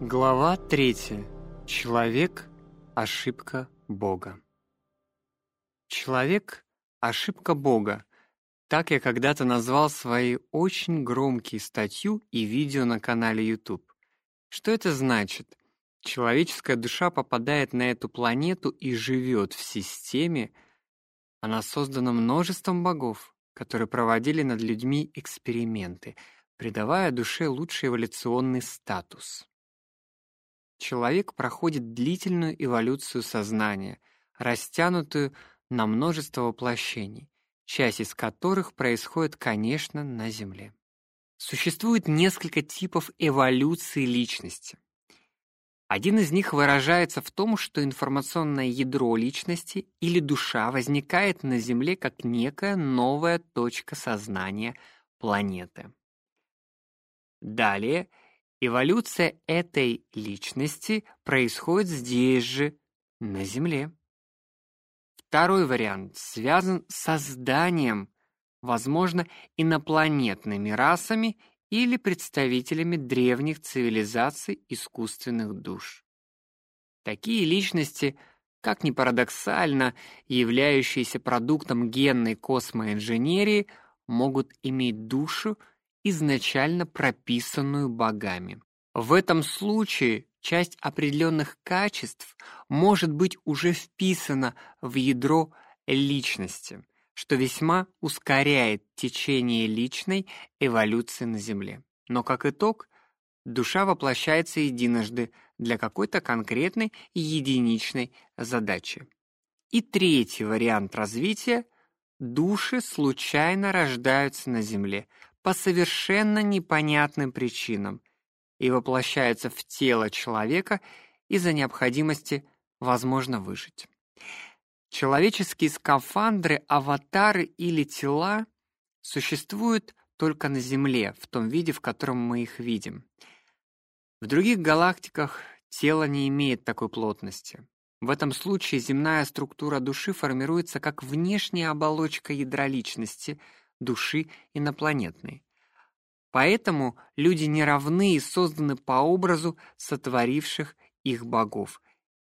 Глава 3. Человек ошибка Бога. Человек ошибка Бога. Так я когда-то назвал свои очень громкие статью и видео на канале YouTube. Что это значит? Человеческая душа попадает на эту планету и живет в системе, она создана множеством богов, которые проводили над людьми эксперименты, придавая душе лучший эволюционный статус. Человек проходит длительную эволюцию сознания, растянутую на множество воплощений, часть из которых происходит, конечно, на Земле. Существует несколько типов эволюции личности. Один из них выражается в том, что информационное ядро личности или душа возникает на Земле как некая новая точка сознания планеты. Далее Эволюция этой личности происходит здесь же, на Земле. Второй вариант связан с созданием, возможно, инопланетными расами или представителями древних цивилизаций искусственных душ. Такие личности, как ни парадоксально, являющиеся продуктом генной космоинженерии, могут иметь душу изначально прописанную богами. В этом случае часть определенных качеств может быть уже вписана в ядро личности, что весьма ускоряет течение личной эволюции на Земле. Но как итог, душа воплощается единожды для какой-то конкретной и единичной задачи. И третий вариант развития – души случайно рождаются на Земле – по совершенно непонятным причинам и воплощается в тело человека из-за необходимости, возможно, выжить. Человеческие скафандры, аватары или тела существуют только на Земле в том виде, в котором мы их видим. В других галактиках тело не имеет такой плотности. В этом случае земная структура души формируется как внешняя оболочка ядра личности – души инопланетной. Поэтому люди не равны и созданы по образу сотворивших их богов.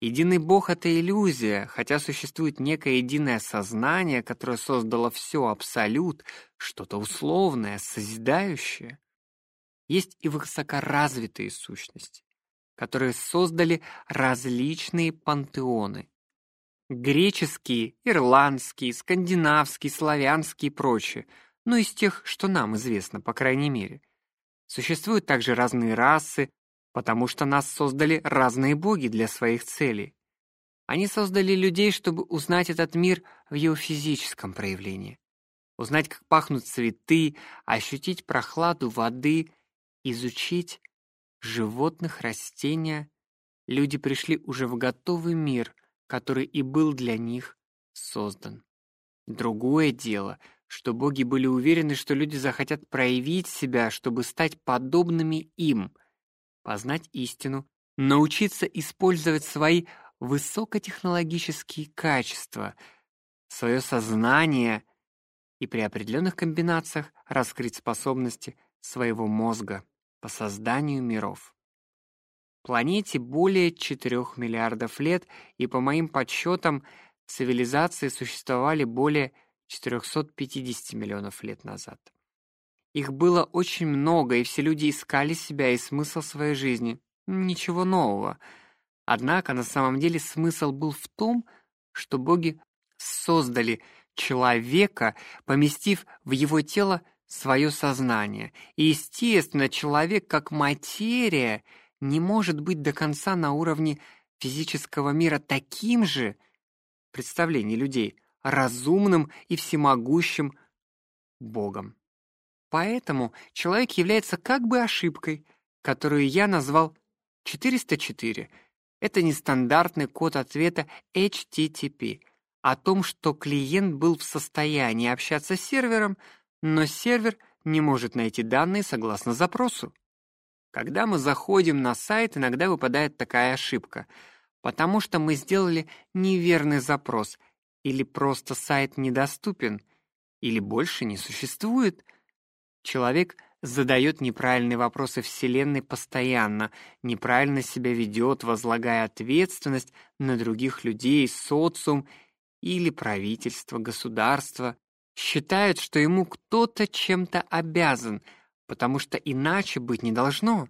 Единый бог — это иллюзия, хотя существует некое единое сознание, которое создало все абсолют, что-то условное, созидающее. Есть и высокоразвитые сущности, которые создали различные пантеоны, Греческие, ирландские, скандинавские, славянские и прочие, ну из тех, что нам известно, по крайней мере. Существуют также разные расы, потому что нас создали разные боги для своих целей. Они создали людей, чтобы узнать этот мир в его физическом проявлении. Узнать, как пахнут цветы, ощутить прохладу воды, изучить животных, растения. Люди пришли уже в готовый мир, который и был для них создан. Другое дело, что боги были уверены, что люди захотят проявить себя, чтобы стать подобными им, познать истину, научиться использовать свои высокотехнологические качества, свое сознание и при определенных комбинациях раскрыть способности своего мозга по созданию миров. Планете более 4 миллиардов лет, и по моим подсчетам, цивилизации существовали более 450 миллионов лет назад. Их было очень много, и все люди искали себя и смысл своей жизни. Ничего нового. Однако на самом деле смысл был в том, что боги создали человека, поместив в его тело свое сознание. И, естественно, человек как материя — не может быть до конца на уровне физического мира таким же, представление людей, разумным и всемогущим Богом. Поэтому человек является как бы ошибкой, которую я назвал 404. Это нестандартный код ответа HTTP о том, что клиент был в состоянии общаться с сервером, но сервер не может найти данные согласно запросу. Когда мы заходим на сайт, иногда выпадает такая ошибка, потому что мы сделали неверный запрос, или просто сайт недоступен, или больше не существует. Человек задает неправильные вопросы Вселенной постоянно, неправильно себя ведет, возлагая ответственность на других людей, социум или правительство, государство, считает, что ему кто-то чем-то обязан, потому что иначе быть не должно.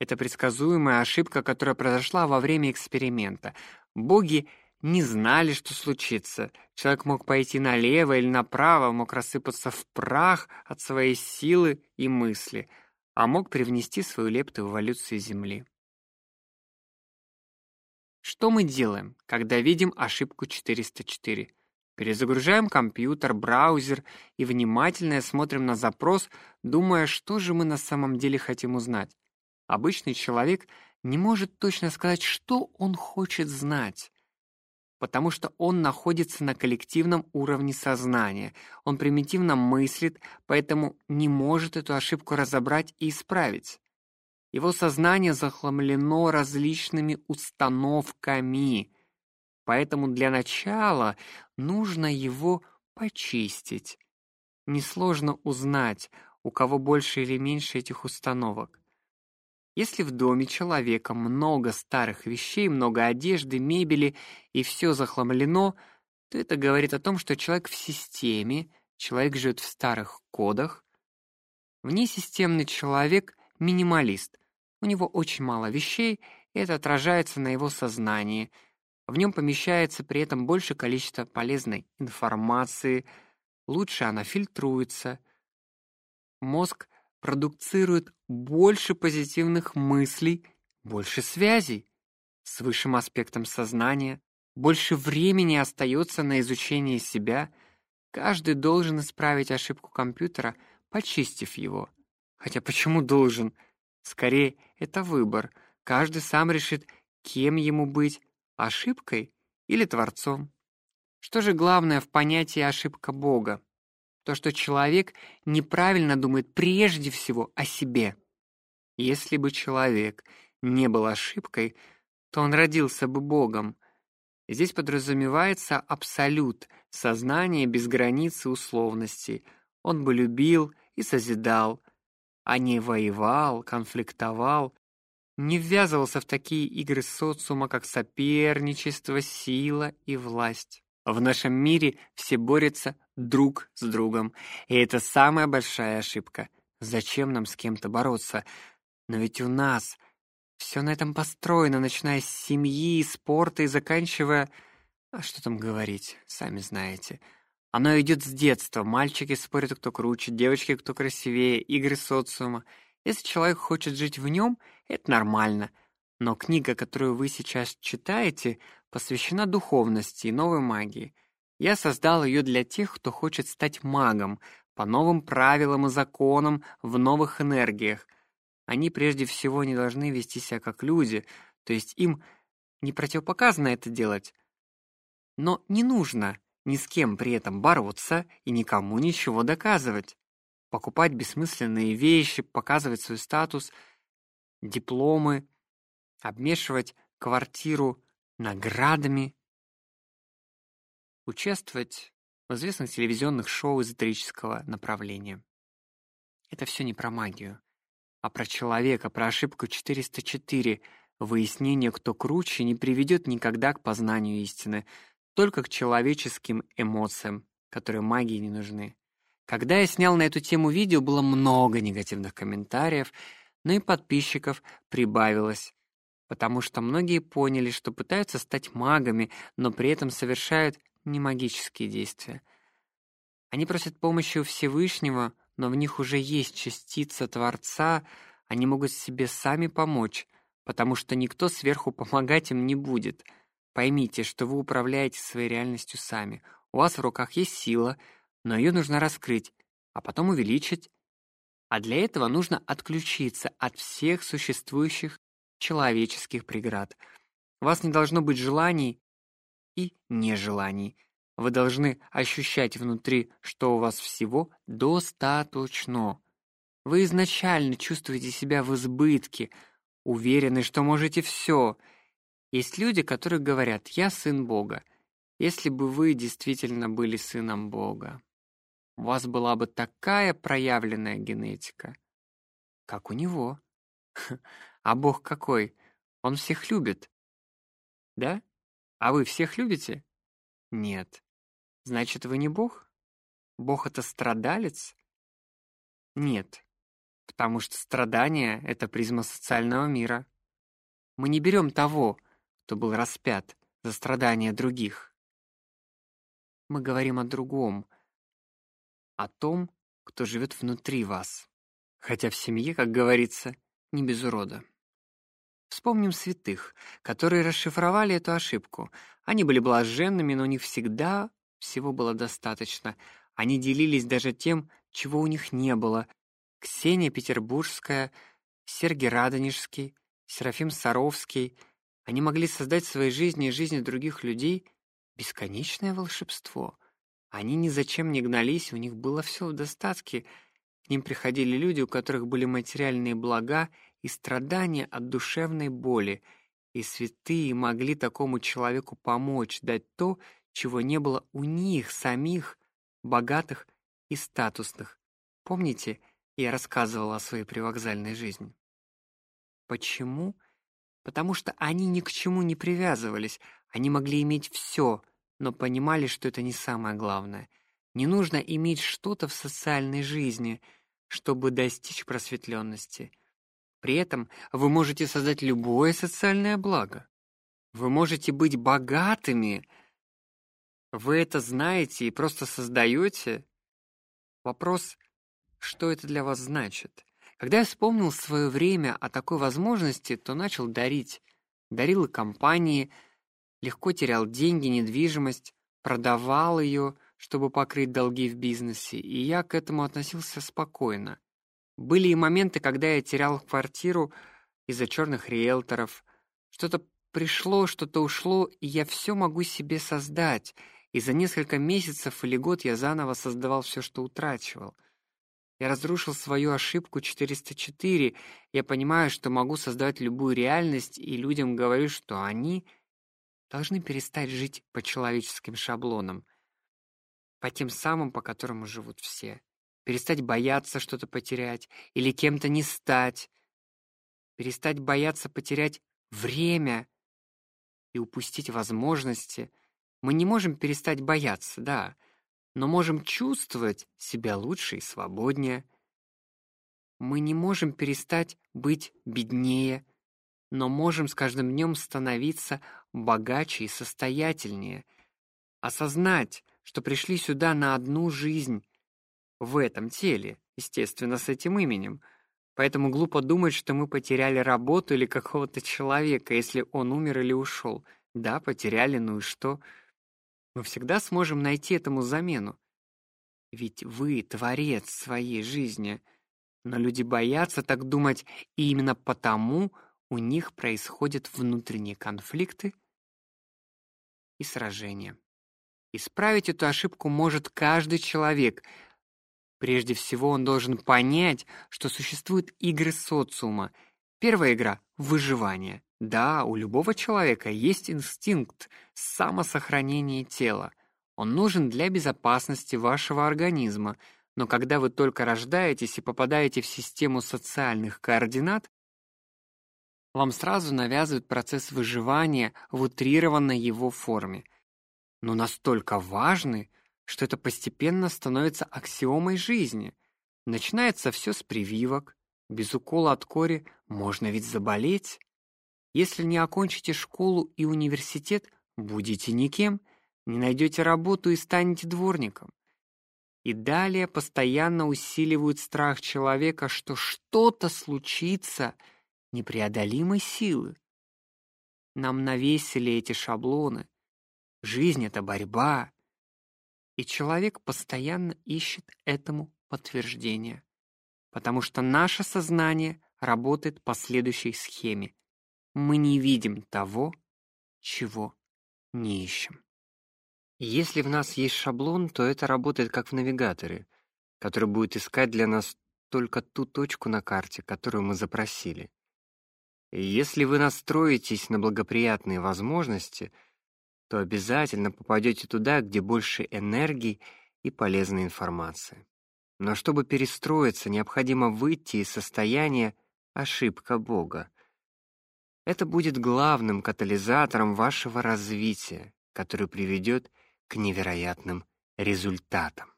Это предсказуемая ошибка, которая произошла во время эксперимента. Боги не знали, что случится. Человек мог пойти налево или направо, мог рассыпаться в прах от своей силы и мысли, а мог привнести свою лепту в эволюцию Земли. Что мы делаем, когда видим ошибку 404? Перезагружаем компьютер, браузер и внимательно смотрим на запрос, думая, что же мы на самом деле хотим узнать. Обычный человек не может точно сказать, что он хочет знать, потому что он находится на коллективном уровне сознания. Он примитивно мыслит, поэтому не может эту ошибку разобрать и исправить. Его сознание захламлено различными установками. Поэтому для начала нужно его почистить. Несложно узнать, у кого больше или меньше этих установок. Если в доме человека много старых вещей, много одежды, мебели и все захламлено, то это говорит о том, что человек в системе, человек живет в старых кодах. Внесистемный человек — минималист. У него очень мало вещей, и это отражается на его сознании. В нем помещается при этом больше количество полезной информации, лучше она фильтруется. Мозг продуцирует больше позитивных мыслей, больше связей с высшим аспектом сознания, больше времени остается на изучение себя. Каждый должен исправить ошибку компьютера, почистив его. Хотя почему должен? Скорее, это выбор. Каждый сам решит, кем ему быть ошибкой или творцом. Что же главное в понятии ошибка Бога? То, что человек неправильно думает прежде всего о себе. Если бы человек не был ошибкой, то он родился бы Богом. Здесь подразумевается абсолют, сознание без границ и условностей. Он бы любил и созидал, а не воевал, конфликтовал, не ввязывался в такие игры социума, как соперничество, сила и власть. В нашем мире все борются друг с другом, и это самая большая ошибка. Зачем нам с кем-то бороться? Но ведь у нас все на этом построено, начиная с семьи, спорта и заканчивая... А что там говорить, сами знаете. Оно идет с детства. Мальчики спорят, кто круче, девочки, кто красивее, игры социума. Если человек хочет жить в нем, это нормально. Но книга, которую вы сейчас читаете, посвящена духовности и новой магии. Я создал ее для тех, кто хочет стать магом, по новым правилам и законам, в новых энергиях. Они прежде всего не должны вести себя как люди, то есть им не противопоказано это делать. Но не нужно ни с кем при этом бороться и никому ничего доказывать. Покупать бессмысленные вещи, показывать свой статус, дипломы, обмешивать квартиру наградами, участвовать в известных телевизионных шоу эзотерического направления. Это все не про магию, а про человека, про ошибку 404. Выяснение, кто круче, не приведет никогда к познанию истины — только к человеческим эмоциям, которые магии не нужны. Когда я снял на эту тему видео, было много негативных комментариев, но и подписчиков прибавилось, потому что многие поняли, что пытаются стать магами, но при этом совершают не магические действия. Они просят помощи у Всевышнего, но в них уже есть частица Творца, они могут себе сами помочь, потому что никто сверху помогать им не будет — Поймите, что вы управляете своей реальностью сами. У вас в руках есть сила, но ее нужно раскрыть, а потом увеличить. А для этого нужно отключиться от всех существующих человеческих преград. У вас не должно быть желаний и нежеланий. Вы должны ощущать внутри, что у вас всего достаточно. Вы изначально чувствуете себя в избытке, уверены, что можете все — есть люди, которые говорят: "Я сын Бога". Если бы вы действительно были сыном Бога, у вас была бы такая проявленная генетика, как у него. А Бог какой? Он всех любит. Да? А вы всех любите? Нет. Значит, вы не Бог? Бог — это страдалец? Нет, потому что страдание — это призма социального мира. Мы не берем того, кто был распят за страдания других. Мы говорим о другом, о том, кто живет внутри вас. Хотя в семье, как говорится, не без урода. Вспомним святых, которые расшифровали эту ошибку. Они были блаженными, но них всегда всего было достаточно. Они делились даже тем, чего у них не было. Ксения Петербургская, Сергий Радонежский, Серафим Саровский. Они могли создать в своей жизни и жизни других людей бесконечное волшебство. Они ни зачем не гнались, у них было все в достатке. К ним приходили люди, у которых были материальные блага и страдания от душевной боли, и святые могли такому человеку помочь, дать то, чего не было у них самих, богатых и статусных. Помните, я рассказывала о своей привокзальной жизни? Почему? Потому что они ни к чему не привязывались, они могли иметь все, но понимали, что это не самое главное. Не нужно иметь что-то в социальной жизни, чтобы достичь просветленности. При этом вы можете создать любое социальное благо. Вы можете быть богатыми. Вы это знаете и просто создаете. Вопрос, что это для вас значит? Когда я вспомнил свое время о такой возможности, то начал дарить. Дарил и компании, легко терял деньги, недвижимость, продавал ее, чтобы покрыть долги в бизнесе, и я к этому относился спокойно. Были и моменты, когда я терял квартиру из-за черных риэлторов. Что-то пришло, что-то ушло, и я все могу себе создать. И за несколько месяцев или год я заново создавал все, что утрачивал. Я разрушил свою ошибку 404. Я понимаю, что могу создавать любую реальность, и людям говорю, что они должны перестать жить по человеческим шаблонам, по тем самым, по которым живут все перестать бояться что-то потерять или кем-то не стать, перестать бояться потерять время и упустить возможности. Мы не можем перестать бояться, да, но можем чувствовать себя лучше и свободнее. Мы не можем перестать быть беднее, но можем с каждым днем становиться богаче и состоятельнее, осознать, что пришли сюда на одну жизнь, в этом теле, естественно, с этим именем. Поэтому глупо думать, что мы потеряли работу или какого-то человека, если он умер или ушел. Да, потеряли, ну и что? Мы всегда сможем найти этому замену. Ведь вы творец своей жизни. Но люди боятся так думать, и именно потому у них происходят внутренние конфликты и сражения. Исправить эту ошибку может каждый человек, Прежде всего он должен понять, что существуют игры социума. Первая игра — выживание. Да, у любого человека есть инстинкт самосохранения тела. Он нужен для безопасности вашего организма, но когда вы только рождаетесь и попадаете в систему социальных координат, вам сразу навязывают процесс выживания в утрированной его форме. Но настолько важный, что это постепенно становится аксиомой жизни. Начинается все с прививок. Без укола от кори можно ведь заболеть. Если не окончите школу и университет, будете никем, не найдете работу и станете дворником. И далее постоянно усиливают страх человека, что что-то случится непреодолимой силы. Нам навесили эти шаблоны. Жизнь — это борьба, и человек постоянно ищет этому подтверждение, потому что наше сознание работает по следующей схеме. Мы не видим того, чего не ищем. Если в нас есть шаблон, то это работает как в навигаторе, который будет искать для нас только ту точку на карте, которую мы запросили. Если вы настроитесь на благоприятные возможности — то обязательно попадете туда, где больше энергии и полезной информации. Но чтобы перестроиться, необходимо выйти из состояния ошибка Бога. Это будет главным катализатором вашего развития, который приведет к невероятным результатам.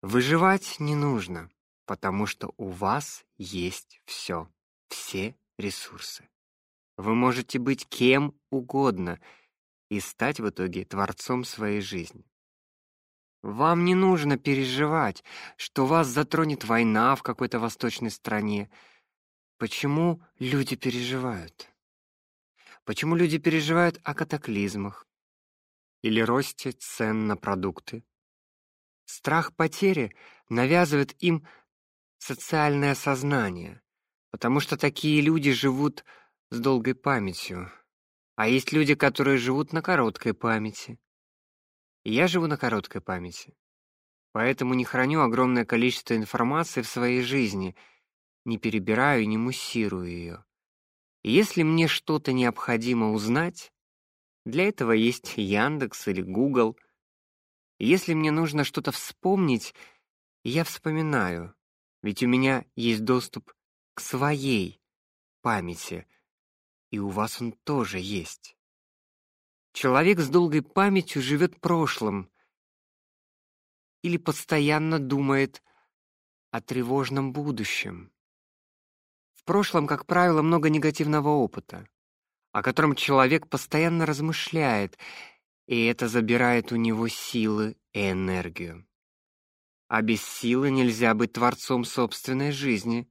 Выживать не нужно, потому что у вас есть все, все ресурсы. Вы можете быть кем угодно и стать в итоге творцом своей жизни. Вам не нужно переживать, что вас затронет война в какой-то восточной стране. Почему люди переживают? Почему люди переживают о катаклизмах или росте цен на продукты? Страх потери навязывает им социальное сознание, потому что такие люди живут с долгой памятью. А есть люди, которые живут на короткой памяти. Я живу на короткой памяти. Поэтому не храню огромное количество информации в своей жизни, не перебираю и не муссирую ее. И если мне что-то необходимо узнать, для этого есть Яндекс или Google. И если мне нужно что-то вспомнить, я вспоминаю, ведь у меня есть доступ к своей памяти, и у вас он тоже есть. Человек с долгой памятью живет прошлым или постоянно думает о тревожном будущем. В прошлом, как правило, много негативного опыта, о котором человек постоянно размышляет, и это забирает у него силы и энергию. А без силы нельзя быть творцом собственной жизни.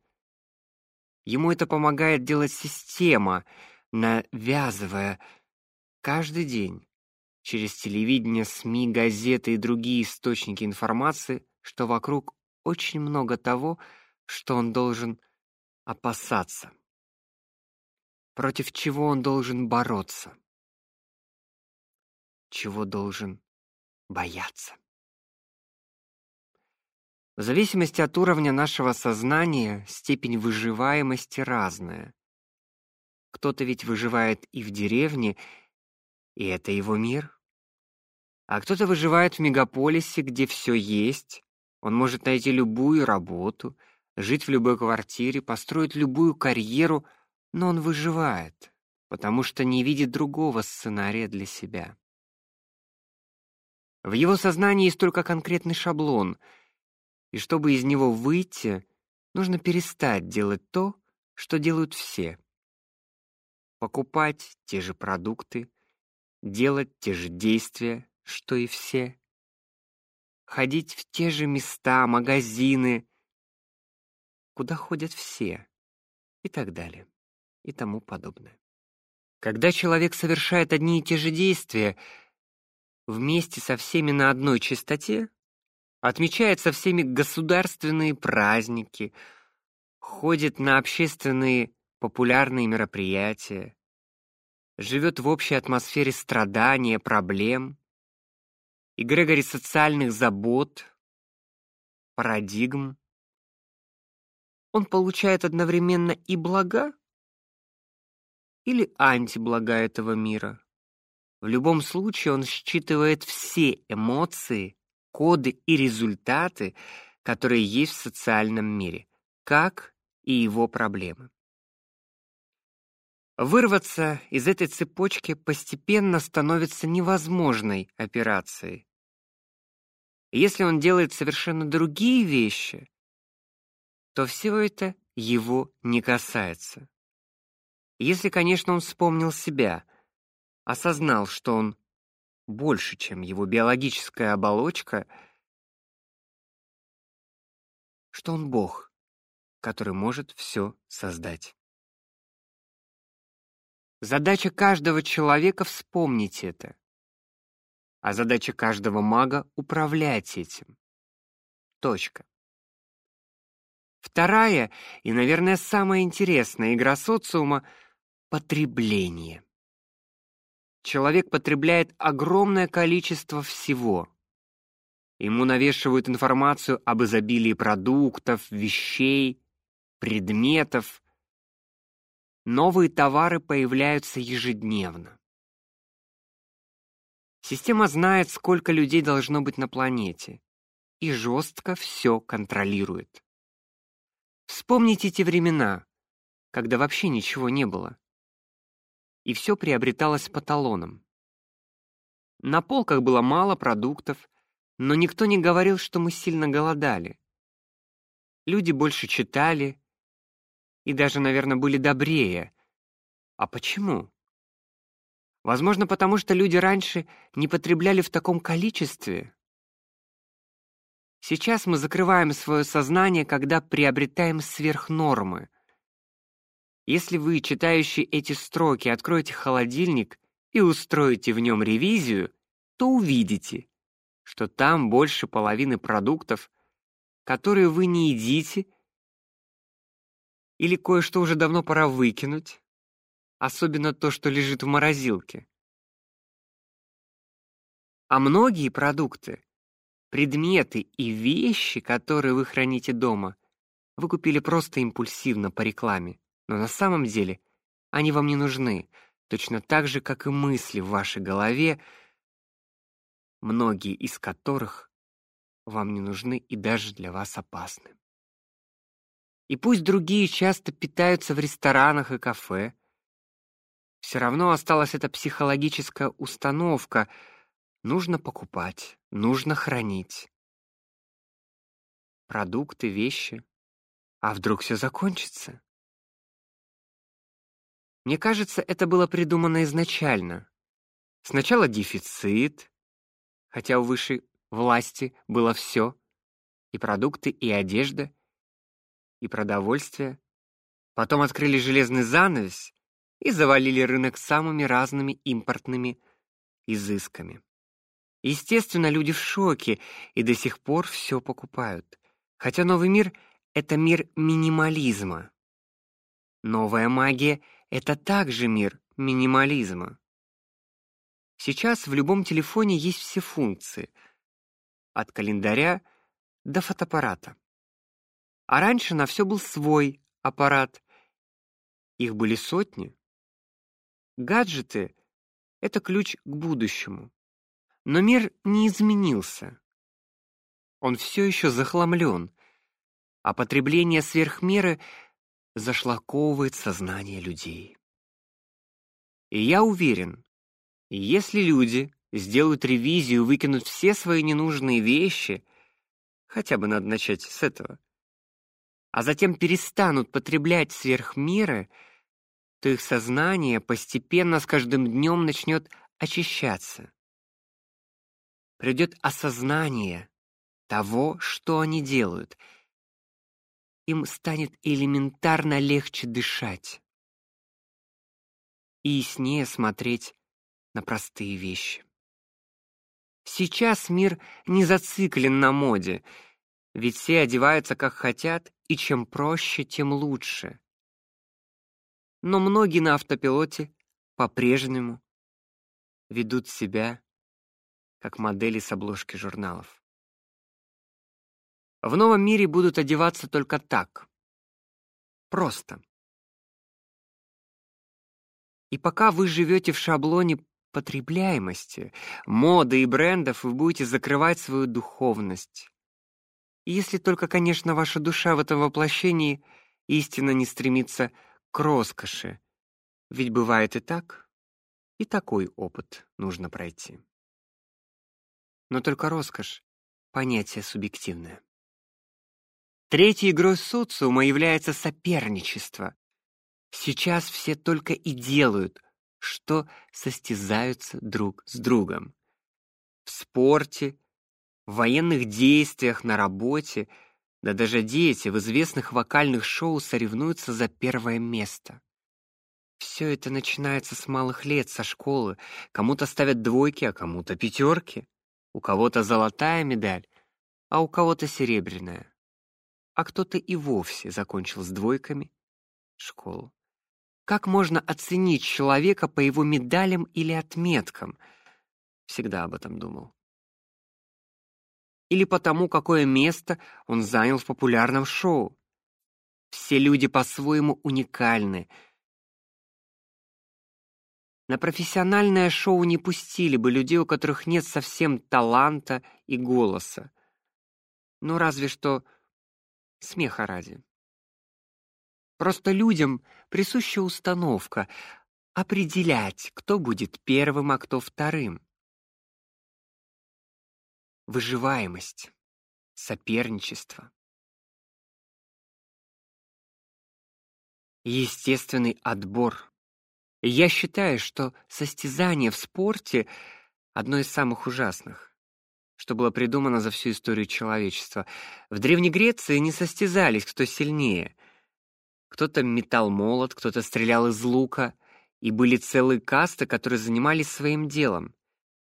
Ему это помогает делать система, навязывая Каждый день через телевидение, СМИ, газеты и другие источники информации, что вокруг очень много того, что он должен опасаться. Против чего он должен бороться? Чего должен бояться? В зависимости от уровня нашего сознания степень выживаемости разная. Кто-то ведь выживает и в деревне, и это его мир. А кто-то выживает в мегаполисе, где все есть. Он может найти любую работу, жить в любой квартире, построить любую карьеру, но он выживает, потому что не видит другого сценария для себя. В его сознании есть только конкретный шаблон, и чтобы из него выйти, нужно перестать делать то, что делают все. Покупать те же продукты, делать те же действия, что и все, ходить в те же места, магазины, куда ходят все, и так далее, и тому подобное. Когда человек совершает одни и те же действия вместе со всеми на одной частоте, отмечает всеми государственные праздники, ходит на общественные популярные мероприятия, живет в общей атмосфере страдания, проблем, эгрегоре социальных забот, парадигм. Он получает одновременно и блага, или антиблага этого мира. В любом случае он считывает все эмоции, коды и результаты, которые есть в социальном мире, как и его проблемы. Вырваться из этой цепочки постепенно становится невозможной операцией. Если он делает совершенно другие вещи, то все это его не касается. Если, конечно, он вспомнил себя, осознал, что он больше, чем его биологическая оболочка, что он Бог, который может все создать. Задача каждого человека вспомнить это. А задача каждого мага управлять этим. Точка. Вторая и, наверное, самая интересная игра социума потребление. Человек потребляет огромное количество всего. Ему навешивают информацию об изобилии продуктов, вещей, предметов, Новые товары появляются ежедневно. Система знает, сколько людей должно быть на планете, и жестко все контролирует. Вспомните те времена, когда вообще ничего не было, и все приобреталось по талонам. На полках было мало продуктов, но никто не говорил, что мы сильно голодали. Люди больше читали и даже, наверное, были добрее. А почему? Возможно, потому что люди раньше не потребляли в таком количестве. Сейчас мы закрываем свое сознание, когда приобретаем сверхнормы. Если вы, читающие эти строки, откроете холодильник и устроите в нем ревизию, то увидите, что там больше половины продуктов, которые вы не едите, или кое-что уже давно пора выкинуть, особенно то, что лежит в морозилке. А многие продукты, предметы и вещи, которые вы храните дома, вы купили просто импульсивно по рекламе, но на самом деле они вам не нужны, точно так же, как и мысли в вашей голове, многие из которых вам не нужны и даже для вас опасны. И пусть другие часто питаются в ресторанах и кафе, все равно осталась эта психологическая установка: нужно покупать, нужно хранить продукты, вещи. А вдруг все закончится? Мне кажется, это было придумано изначально. Сначала дефицит, хотя у высшей власти было все: и продукты, и одежда, и продовольствие. Потом открыли железный занавес и завалили рынок самыми разными импортными изысками. Естественно, люди в шоке и до сих пор все покупают. Хотя новый мир это мир минимализма. Новая магия это также мир минимализма. Сейчас в любом телефоне есть все функции, от календаря до фотоаппарата. А раньше на все был свой аппарат. Их были сотни. Гаджеты — это ключ к будущему. Но мир не изменился. Он все еще захламлен, а потребление сверхмеры зашлаковывает сознание людей. И я уверен, если люди сделают ревизию, выкинут все свои ненужные вещи, хотя бы надо начать с этого, а затем перестанут потреблять сверхмеры, то их сознание постепенно с каждым днем начнет очищаться. Придет осознание того, что они делают. Им станет элементарно легче дышать и яснее смотреть на простые вещи. Сейчас мир не зациклен на моде, ведь все одеваются как хотят, и чем проще, тем лучше но многие на автопилоте по-прежнему ведут себя как модели с обложки журналов. В новом мире будут одеваться только так. Просто. И пока вы живете в шаблоне потребляемости, моды и брендов, вы будете закрывать свою духовность. Если только, конечно, ваша душа в этом воплощении истинно не стремится к роскоши. Ведь бывает и так, и такой опыт нужно пройти. Но только роскошь — понятие субъективное. Третьей игрой социума является соперничество. Сейчас все только и делают, что состязаются друг с другом. В спорте, в военных действиях, на работе — да даже дети в известных вокальных шоу соревнуются за первое место. Все это начинается с малых лет, со школы. Кому-то ставят двойки, а кому-то пятерки. У кого-то золотая медаль, а у кого-то серебряная. А кто-то и вовсе закончил с двойками школу. Как можно оценить человека по его медалям или отметкам? Всегда об этом думал или потому, какое место он занял в популярном шоу. Все люди по-своему уникальны. На профессиональное шоу не пустили бы людей, у которых нет совсем таланта и голоса. Ну разве что смеха ради. Просто людям присуща установка определять, кто будет первым, а кто вторым. Выживаемость, соперничество. Естественный отбор. я считаю, что состязание в спорте одно из самых ужасных, что было придумано за всю историю человечества. В Древней Греции не состязались, кто сильнее. Кто-то метал молот, кто-то стрелял из лука, и были целые касты, которые занимались своим делом.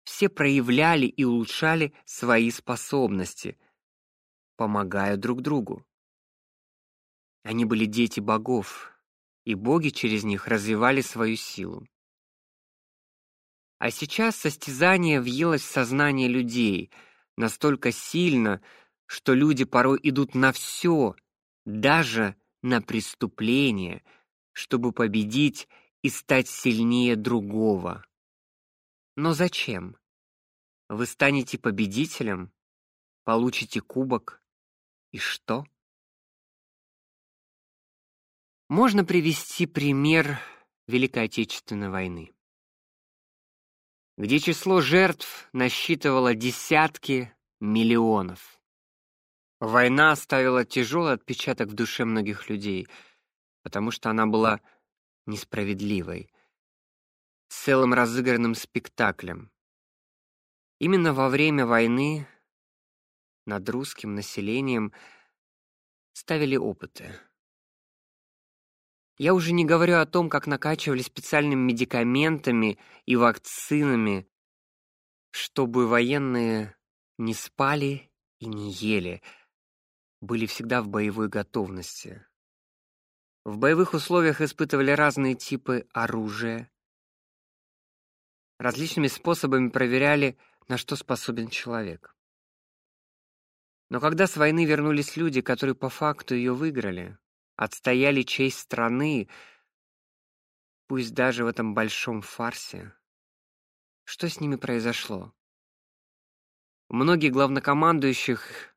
Все проявляли и улучшали свои способности, помогая друг другу. Они были дети богов, и боги через них развивали свою силу. А сейчас состязание въелось в сознание людей настолько сильно, что люди порой идут на все, даже на преступление, чтобы победить и стать сильнее другого. Но зачем? Вы станете победителем, получите кубок, и что? Можно привести пример Великой Отечественной войны, где число жертв насчитывало десятки миллионов. Война оставила тяжелый отпечаток в душе многих людей, потому что она была несправедливой, целым разыгранным спектаклем. Именно во время войны над русским населением ставили опыты. Я уже не говорю о том, как накачивали специальными медикаментами и вакцинами, чтобы военные не спали и не ели, были всегда в боевой готовности. В боевых условиях испытывали разные типы оружия. Различными способами проверяли, на что способен человек. Но когда с войны вернулись люди, которые по факту ее выиграли, отстояли честь страны, пусть даже в этом большом фарсе. Что с ними произошло? Многие главнокомандующих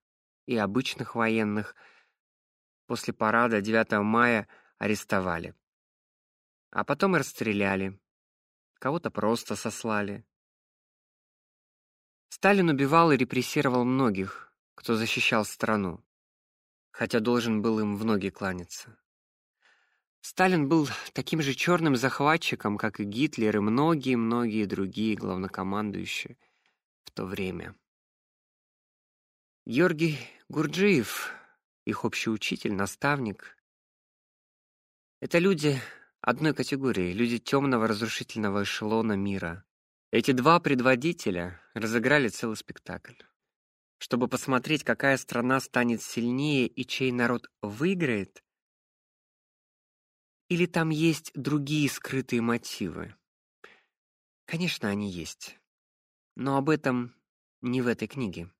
и обычных военных после парада 9 мая арестовали. А потом расстреляли. Кого-то просто сослали. Сталин убивал и репрессировал многих, кто защищал страну хотя должен был им в ноги кланяться. Сталин был таким же черным захватчиком, как и Гитлер и многие-многие другие главнокомандующие в то время. Георгий Гурджиев, их общий учитель, наставник, это люди одной категории, люди темного разрушительного эшелона мира. Эти два предводителя разыграли целый спектакль чтобы посмотреть, какая страна станет сильнее и чей народ выиграет? Или там есть другие скрытые мотивы? Конечно, они есть. Но об этом не в этой книге.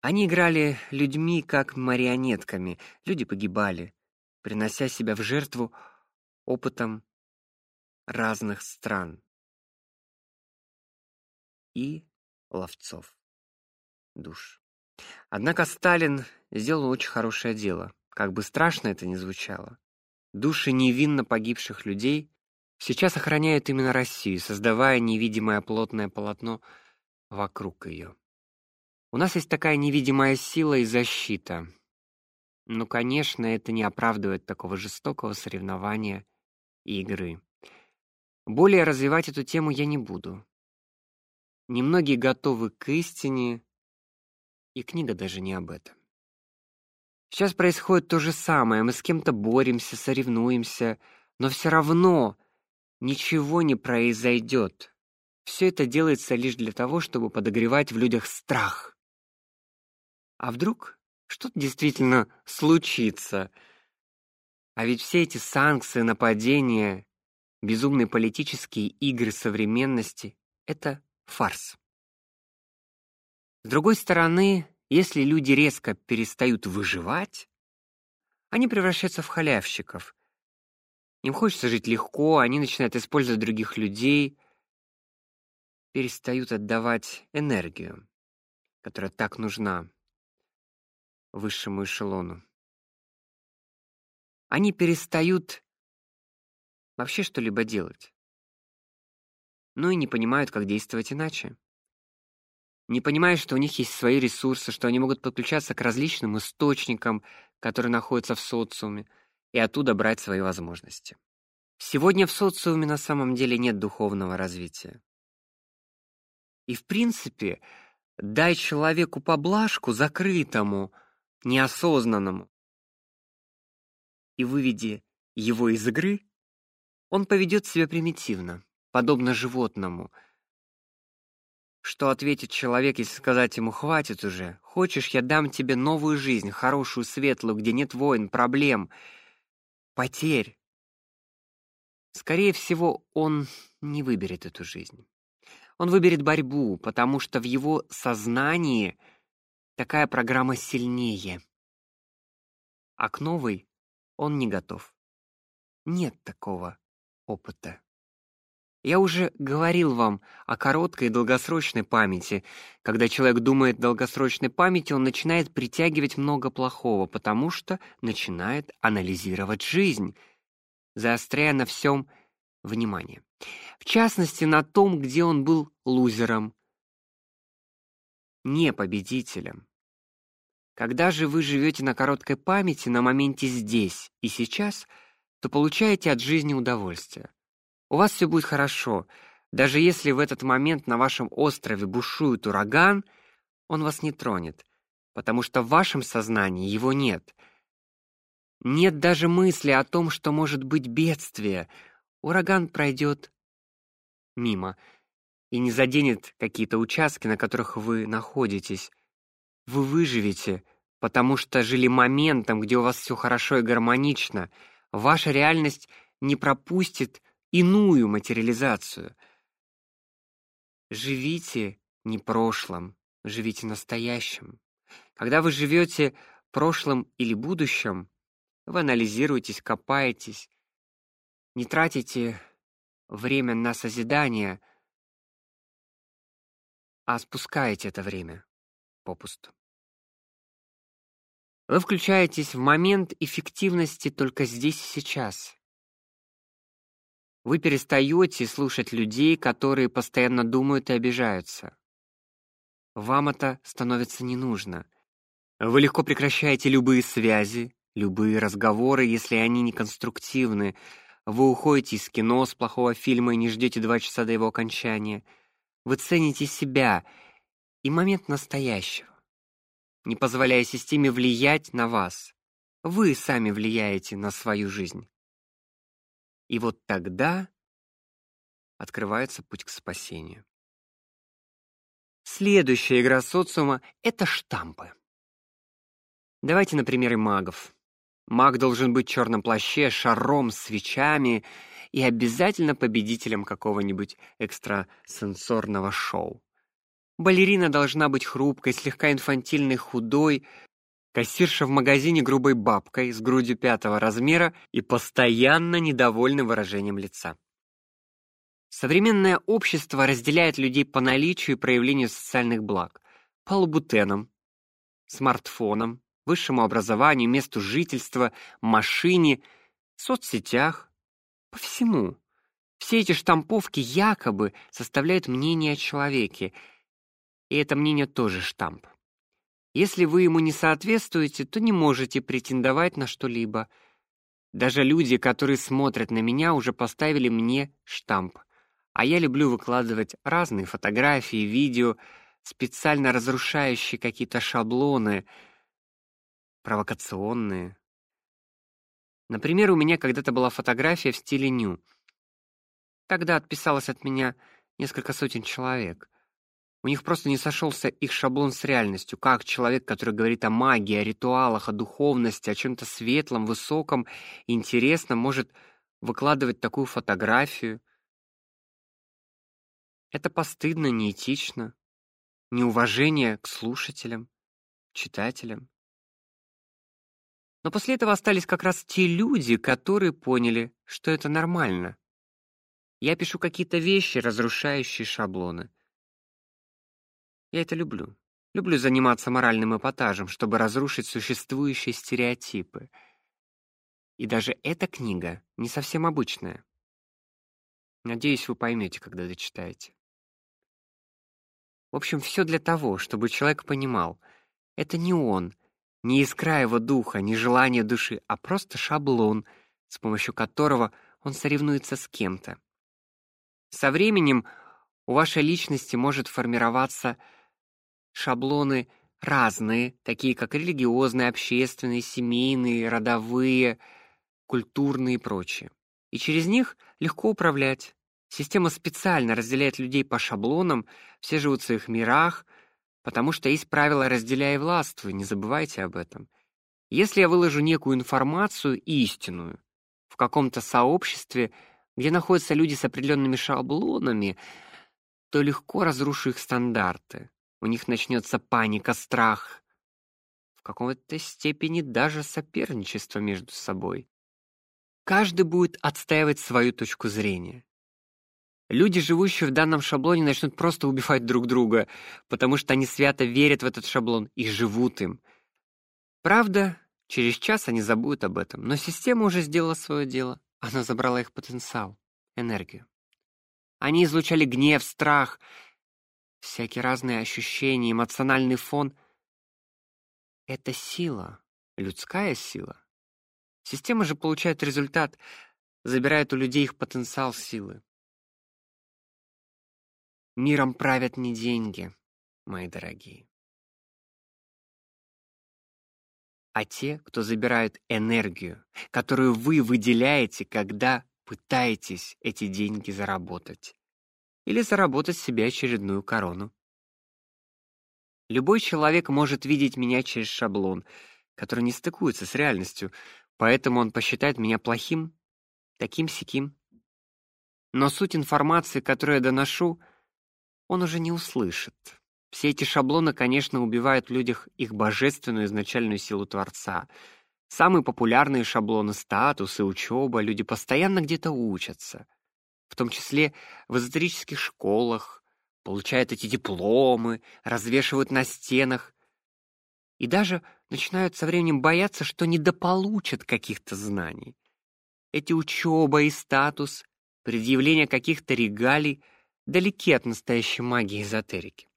Они играли людьми как марионетками. Люди погибали, принося себя в жертву опытом разных стран и ловцов душ. Однако Сталин сделал очень хорошее дело, как бы страшно это ни звучало. Души невинно погибших людей сейчас охраняют именно Россию, создавая невидимое плотное полотно вокруг ее. У нас есть такая невидимая сила и защита. Но, конечно, это не оправдывает такого жестокого соревнования и игры. Более развивать эту тему я не буду. Немногие готовы к истине, и книга даже не об этом. Сейчас происходит то же самое. Мы с кем-то боремся, соревнуемся, но все равно ничего не произойдет. Все это делается лишь для того, чтобы подогревать в людях страх. А вдруг что-то действительно случится? А ведь все эти санкции, нападения, безумные политические игры современности это фарс. С другой стороны, если люди резко перестают выживать, они превращаются в халявщиков. Им хочется жить легко, они начинают использовать других людей, перестают отдавать энергию, которая так нужна высшему эшелону. Они перестают вообще что-либо делать. Ну и не понимают, как действовать иначе. Не понимают, что у них есть свои ресурсы, что они могут подключаться к различным источникам, которые находятся в социуме, и оттуда брать свои возможности. Сегодня в социуме на самом деле нет духовного развития. И в принципе, дай человеку поблажку закрытому, неосознанному, и выведи его из игры, он поведет себя примитивно, подобно животному. Что ответит человек, если сказать ему «хватит уже, хочешь, я дам тебе новую жизнь, хорошую, светлую, где нет войн, проблем, потерь?» Скорее всего, он не выберет эту жизнь. Он выберет борьбу, потому что в его сознании такая программа сильнее. А к новой он не готов. Нет такого опыта. Я уже говорил вам о короткой и долгосрочной памяти. Когда человек думает о долгосрочной памяти, он начинает притягивать много плохого, потому что начинает анализировать жизнь, заостряя на всем внимание. В частности, на том, где он был лузером, не победителем. Когда же вы живете на короткой памяти, на моменте здесь и сейчас, то получаете от жизни удовольствие. У вас все будет хорошо. Даже если в этот момент на вашем острове бушует ураган, он вас не тронет, потому что в вашем сознании его нет. Нет даже мысли о том, что может быть бедствие. Ураган пройдет мимо и не заденет какие-то участки, на которых вы находитесь. Вы выживете, потому что жили моментом, где у вас все хорошо и гармонично. Ваша реальность не пропустит иную материализацию. Живите не прошлым, живите настоящим. Когда вы живете прошлым или будущим, вы анализируетесь, копаетесь, не тратите время на созидание, а спускаете это время попусту. Вы включаетесь в момент эффективности только здесь и сейчас. Вы перестаете слушать людей, которые постоянно думают и обижаются. Вам это становится не нужно. Вы легко прекращаете любые связи, любые разговоры, если они не конструктивны. Вы уходите из кино с плохого фильма и не ждете два часа до его окончания. Вы цените себя и момент настоящего, не позволяя системе влиять на вас. Вы сами влияете на свою жизнь. И вот тогда открывается путь к спасению. Следующая игра социума — это штампы. Давайте на примере магов. Маг должен быть в черном плаще, шаром, свечами и обязательно победителем какого-нибудь экстрасенсорного шоу. Балерина должна быть хрупкой, слегка инфантильной, худой, кассирша в магазине грубой бабкой с грудью пятого размера и постоянно недовольным выражением лица. Современное общество разделяет людей по наличию и проявлению социальных благ, по лабутенам, смартфонам, высшему образованию, месту жительства, машине, соцсетях, по всему. Все эти штамповки якобы составляют мнение о человеке, и это мнение тоже штамп. Если вы ему не соответствуете, то не можете претендовать на что-либо. Даже люди, которые смотрят на меня, уже поставили мне штамп. А я люблю выкладывать разные фотографии, видео, специально разрушающие какие-то шаблоны, провокационные. Например, у меня когда-то была фотография в стиле ню. Тогда отписалось от меня несколько сотен человек. У них просто не сошелся их шаблон с реальностью, как человек, который говорит о магии, о ритуалах, о духовности, о чем то светлом, высоком интересном, может выкладывать такую фотографию. Это постыдно, неэтично, неуважение к слушателям, читателям. Но после этого остались как раз те люди, которые поняли, что это нормально. Я пишу какие-то вещи, разрушающие шаблоны. Я это люблю. Люблю заниматься моральным эпатажем, чтобы разрушить существующие стереотипы. И даже эта книга не совсем обычная. Надеюсь, вы поймете, когда дочитаете. В общем, все для того, чтобы человек понимал, это не он, не искра его духа, не желание души, а просто шаблон, с помощью которого он соревнуется с кем-то. Со временем у вашей личности может формироваться шаблоны разные, такие как религиозные, общественные, семейные, родовые, культурные и прочие. И через них легко управлять. Система специально разделяет людей по шаблонам, все живут в своих мирах, потому что есть правило «разделяй и властвуй», не забывайте об этом. Если я выложу некую информацию истинную в каком-то сообществе, где находятся люди с определенными шаблонами, то легко разрушу их стандарты. У них начнется паника, страх, в какой-то степени даже соперничество между собой. Каждый будет отстаивать свою точку зрения. Люди, живущие в данном шаблоне, начнут просто убивать друг друга, потому что они свято верят в этот шаблон и живут им. Правда, через час они забудут об этом, но система уже сделала свое дело. Она забрала их потенциал, энергию. Они излучали гнев, страх, всякие разные ощущения, эмоциональный фон. Это сила, людская сила. Система же получает результат, забирает у людей их потенциал силы. Миром правят не деньги, мои дорогие, а те, кто забирают энергию, которую вы выделяете, когда пытаетесь эти деньги заработать или заработать себе очередную корону. Любой человек может видеть меня через шаблон, который не стыкуется с реальностью, поэтому он посчитает меня плохим, таким-сяким. Но суть информации, которую я доношу, он уже не услышит. Все эти шаблоны, конечно, убивают в людях их божественную изначальную силу Творца. Самые популярные шаблоны — статусы, учеба, люди постоянно где-то учатся. В том числе в эзотерических школах, получают эти дипломы, развешивают на стенах. И даже начинают со временем бояться, что недополучат каких-то знаний. Эти учеба и статус, предъявление каких-то регалий — далеки от настоящей магии эзотерики.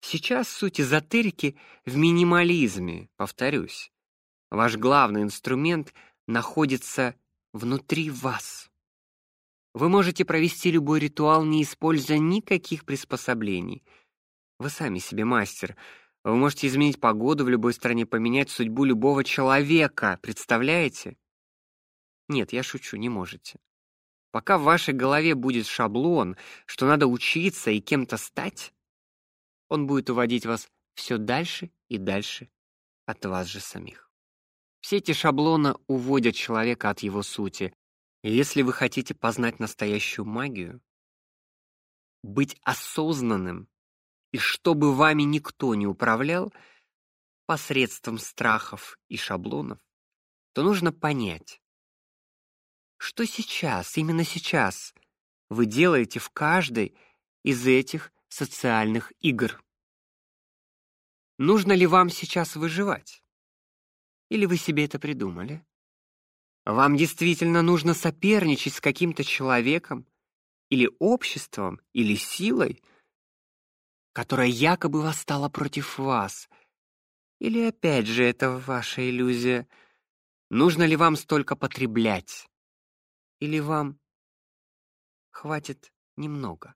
Сейчас суть эзотерики в минимализме, повторюсь. Ваш главный инструмент находится внутри вас. Вы можете провести любой ритуал, не используя никаких приспособлений. Вы сами себе мастер. Вы можете изменить погоду в любой стране, поменять судьбу любого человека, представляете? Нет, я шучу, не можете. Пока в вашей голове будет шаблон, что надо учиться и кем-то стать, он будет уводить вас все дальше и дальше от вас же самих. Все эти шаблоны уводят человека от его сути. Если вы хотите познать настоящую магию, быть осознанным, и чтобы вами никто не управлял посредством страхов и шаблонов, то нужно понять, что сейчас, именно сейчас, вы делаете в каждой из этих социальных игр? Нужно ли вам сейчас выживать? Или вы себе это придумали? Вам действительно нужно соперничать с каким-то человеком или обществом, или силой, которая якобы восстала против вас? Или опять же это ваша иллюзия? Нужно ли вам столько потреблять? Или вам хватит немного?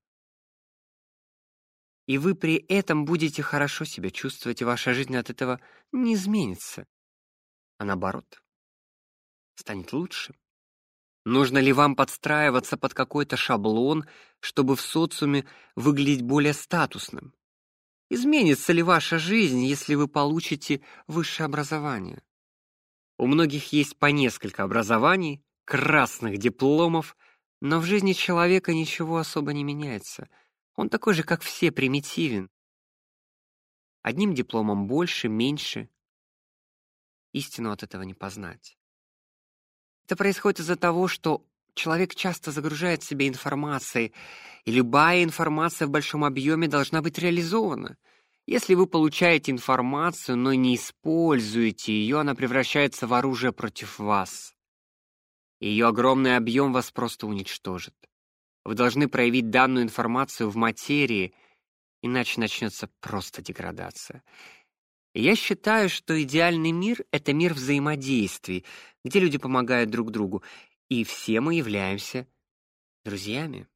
И вы при этом будете хорошо себя чувствовать, и ваша жизнь от этого не изменится, а наоборот, станет лучше. Нужно ли вам подстраиваться под какой-то шаблон, чтобы в социуме выглядеть более статусным? Изменится ли ваша жизнь, если вы получите высшее образование? У многих есть по несколько образований, красных дипломов, но в жизни человека ничего особо не меняется. Он такой же, как все, примитивен. Одним дипломом больше, меньше. истину от этого не познать. Это происходит из-за того, что человек часто загружает себя информацией, и любая информация в большом объеме должна быть реализована. Если вы получаете информацию, но не используете ее, она превращается в оружие против вас. Ее огромный объем вас просто уничтожит. Вы должны проявить данную информацию в материи, иначе начнется просто деградация. Я считаю, что идеальный мир — это мир взаимодействий, где люди помогают друг другу, и все мы являемся друзьями.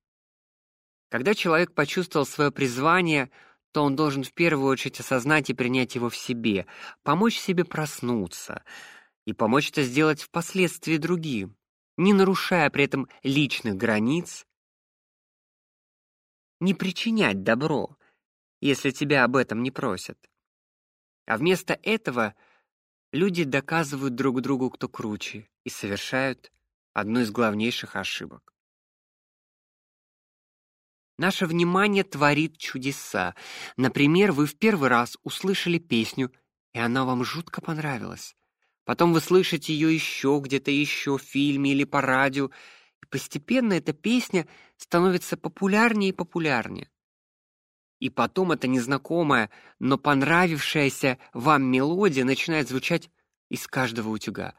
Когда человек почувствовал свое призвание, то он должен в первую очередь осознать и принять его в себе, помочь себе проснуться и помочь это сделать впоследствии другим, не нарушая при этом личных границ, не причинять добро, если тебя об этом не просят. А вместо этого люди доказывают друг другу, кто круче, и совершают одну из главнейших ошибок. Наше внимание творит чудеса. Например, вы в первый раз услышали песню, и она вам жутко понравилась. Потом вы слышите ее еще где-то еще в фильме или по радио, и постепенно эта песня становится популярнее и популярнее и потом эта незнакомая, но понравившаяся вам мелодия начинает звучать из каждого утюга,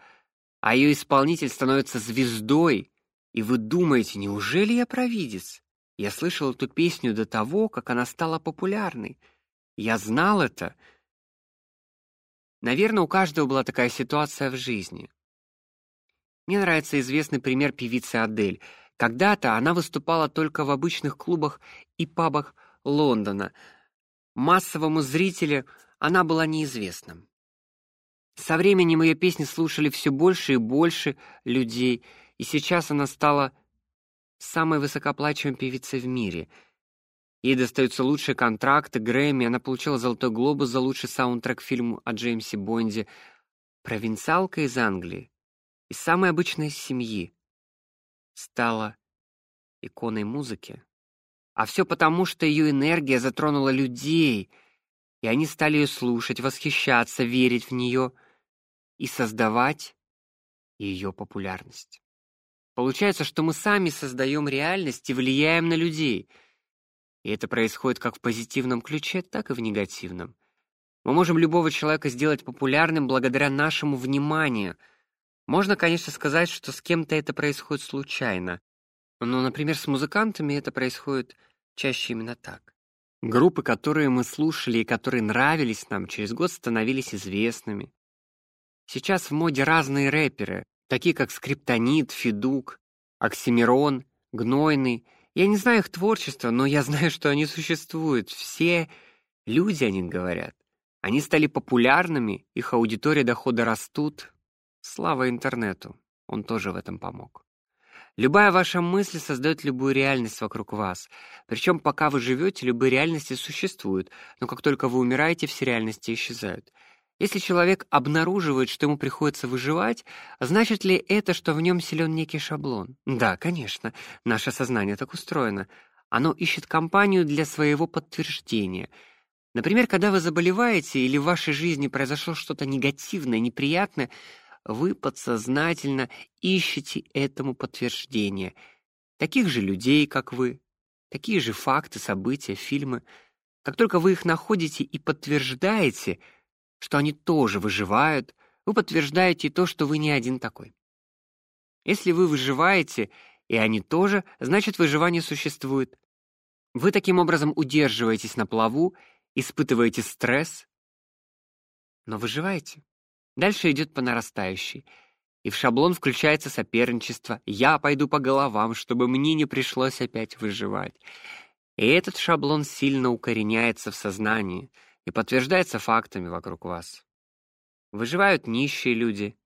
а ее исполнитель становится звездой, и вы думаете, неужели я провидец? Я слышал эту песню до того, как она стала популярной. Я знал это. Наверное, у каждого была такая ситуация в жизни. Мне нравится известный пример певицы Адель. Когда-то она выступала только в обычных клубах и пабах Лондона. Массовому зрителю она была неизвестна. Со временем ее песни слушали все больше и больше людей, и сейчас она стала самой высокооплачиваемой певицей в мире. Ей достаются лучшие контракты, Грэмми, она получила «Золотой глобус» за лучший саундтрек к фильму о Джеймсе Бонде. Провинциалка из Англии, из самой обычной семьи, стала иконой музыки. А все потому, что ее энергия затронула людей, и они стали ее слушать, восхищаться, верить в нее и создавать ее популярность. Получается, что мы сами создаем реальность и влияем на людей. И это происходит как в позитивном ключе, так и в негативном. Мы можем любого человека сделать популярным благодаря нашему вниманию. Можно, конечно, сказать, что с кем-то это происходит случайно, но, например, с музыкантами это происходит чаще именно так. Группы, которые мы слушали и которые нравились нам, через год становились известными. Сейчас в моде разные рэперы, такие как Скриптонит, Федук, Оксимирон, Гнойный. Я не знаю их творчество, но я знаю, что они существуют. Все люди о них говорят. Они стали популярными, их аудитория дохода растут. Слава интернету, он тоже в этом помог. Любая ваша мысль создает любую реальность вокруг вас. Причем пока вы живете, любые реальности существуют, но как только вы умираете, все реальности исчезают. Если человек обнаруживает, что ему приходится выживать, значит ли это, что в нем силен некий шаблон? Да, конечно, наше сознание так устроено. Оно ищет компанию для своего подтверждения. Например, когда вы заболеваете или в вашей жизни произошло что-то негативное, неприятное, вы подсознательно ищете этому подтверждение. Таких же людей, как вы, такие же факты, события, фильмы. Как только вы их находите и подтверждаете, что они тоже выживают, вы подтверждаете то, что вы не один такой. Если вы выживаете, и они тоже, значит выживание существует. Вы таким образом удерживаетесь на плаву, испытываете стресс, но выживаете. Дальше идет по нарастающей. И в шаблон включается соперничество. Я пойду по головам, чтобы мне не пришлось опять выживать. И этот шаблон сильно укореняется в сознании и подтверждается фактами вокруг вас. Выживают нищие люди.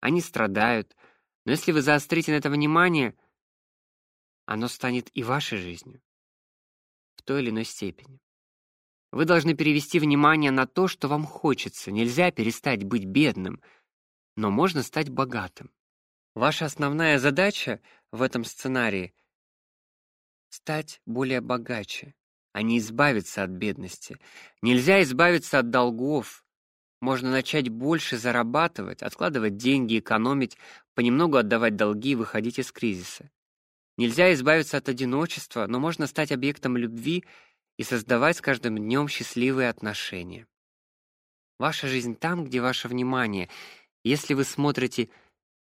Они страдают. Но если вы заострите на это внимание, оно станет и вашей жизнью. В той или иной степени. Вы должны перевести внимание на то, что вам хочется. Нельзя перестать быть бедным, но можно стать богатым. Ваша основная задача в этом сценарии стать более богаче, а не избавиться от бедности. Нельзя избавиться от долгов. Можно начать больше зарабатывать, откладывать деньги, экономить, понемногу отдавать долги и выходить из кризиса. Нельзя избавиться от одиночества, но можно стать объектом любви и создавать с каждым днем счастливые отношения. Ваша жизнь там, где ваше внимание. Если вы смотрите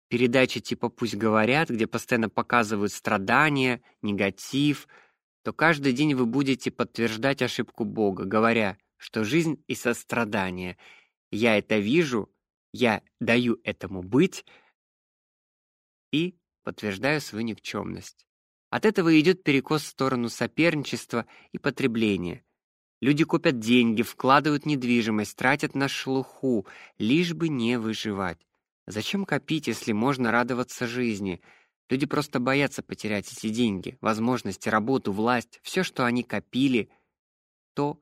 передачи типа «Пусть говорят», где постоянно показывают страдания, негатив, то каждый день вы будете подтверждать ошибку Бога, говоря, что жизнь и сострадание. Я это вижу, я даю этому быть и подтверждаю свою никчемность. От этого идет перекос в сторону соперничества и потребления. Люди копят деньги, вкладывают недвижимость, тратят на шелуху, лишь бы не выживать. Зачем копить, если можно радоваться жизни? Люди просто боятся потерять эти деньги, возможности, работу, власть, все, что они копили, то,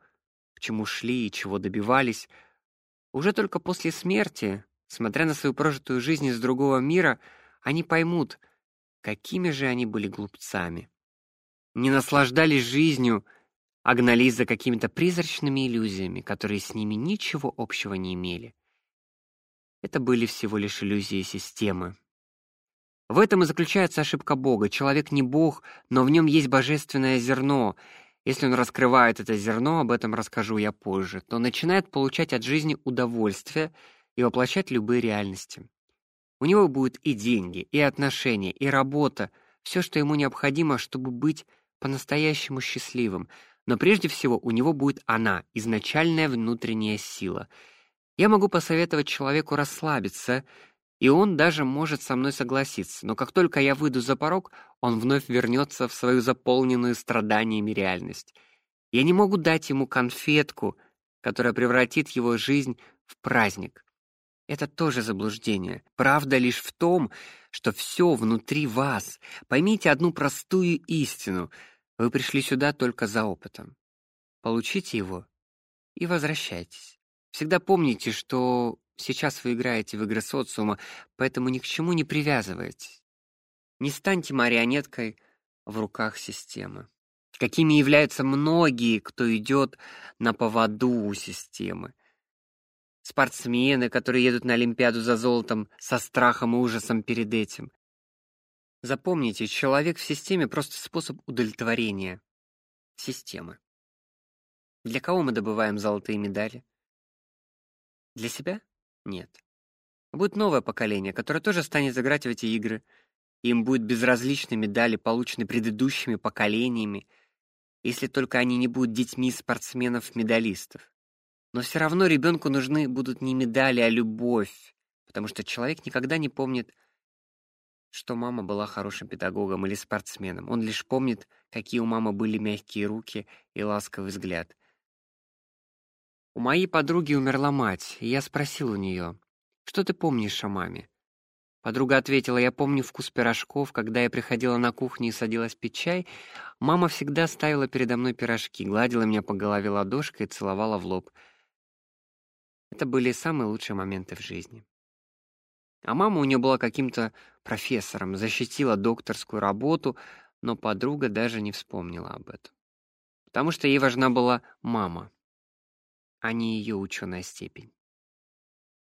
к чему шли и чего добивались. Уже только после смерти, смотря на свою прожитую жизнь из другого мира, они поймут, какими же они были глупцами. Не наслаждались жизнью, а гнались за какими-то призрачными иллюзиями, которые с ними ничего общего не имели. Это были всего лишь иллюзии системы. В этом и заключается ошибка Бога. Человек не Бог, но в нем есть божественное зерно. Если он раскрывает это зерно, об этом расскажу я позже, то начинает получать от жизни удовольствие и воплощать любые реальности. У него будут и деньги, и отношения, и работа, все, что ему необходимо, чтобы быть по-настоящему счастливым, но прежде всего у него будет она, изначальная внутренняя сила. Я могу посоветовать человеку расслабиться, и он даже может со мной согласиться, но как только я выйду за порог, он вновь вернется в свою заполненную страданиями реальность. Я не могу дать ему конфетку, которая превратит его жизнь в праздник. Это тоже заблуждение. Правда лишь в том, что все внутри вас. Поймите одну простую истину — вы пришли сюда только за опытом. Получите его и возвращайтесь. Всегда помните, что сейчас вы играете в игры социума, поэтому ни к чему не привязывайтесь. Не станьте марионеткой в руках системы. Какими являются многие, кто идет на поводу у системы. Спортсмены, которые едут на Олимпиаду за золотом со страхом и ужасом перед этим. Запомните, человек в системе просто способ удовлетворения системы. Для кого мы добываем золотые медали? Для себя? Нет. Будет новое поколение, которое тоже станет играть в эти игры. Им будет безразличны медали, полученные предыдущими поколениями, если только они не будут детьми спортсменов-медалистов. Но все равно ребенку нужны будут не медали, а любовь, потому что человек никогда не помнит что мама была хорошим педагогом или спортсменом. Он лишь помнит, какие у мамы были мягкие руки и ласковый взгляд. У моей подруги умерла мать, и я спросил у нее, «Что ты помнишь о маме?» Подруга ответила, «Я помню вкус пирожков, когда я приходила на кухню и садилась пить чай. Мама всегда ставила передо мной пирожки, гладила меня по голове ладошкой и целовала в лоб. Это были самые лучшие моменты в жизни». А мама у нее была каким-то профессором, защитила докторскую работу, но подруга даже не вспомнила об этом. Потому что ей важна была мама, а не ее ученая степень.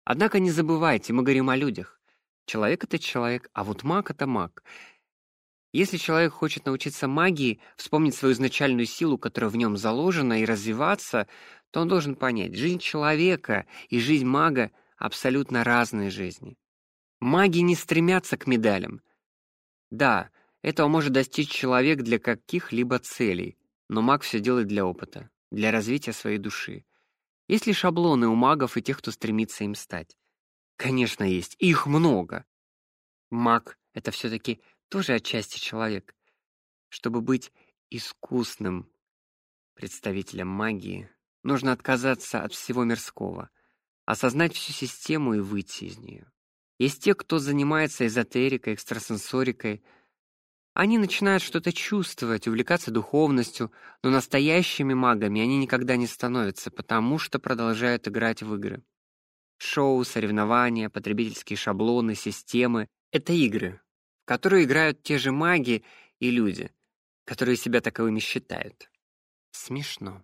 Однако не забывайте, мы говорим о людях. Человек — это человек, а вот маг — это маг. Если человек хочет научиться магии, вспомнить свою изначальную силу, которая в нем заложена, и развиваться, то он должен понять, жизнь человека и жизнь мага — абсолютно разные жизни. Маги не стремятся к медалям. Да, этого может достичь человек для каких-либо целей, но маг все делает для опыта, для развития своей души. Есть ли шаблоны у магов и тех, кто стремится им стать? Конечно, есть. Их много. Маг — это все-таки тоже отчасти человек. Чтобы быть искусным представителем магии, нужно отказаться от всего мирского, осознать всю систему и выйти из нее. Есть те, кто занимается эзотерикой, экстрасенсорикой. Они начинают что-то чувствовать, увлекаться духовностью, но настоящими магами они никогда не становятся, потому что продолжают играть в игры. Шоу, соревнования, потребительские шаблоны, системы — это игры, в которые играют те же маги и люди, которые себя таковыми считают. Смешно.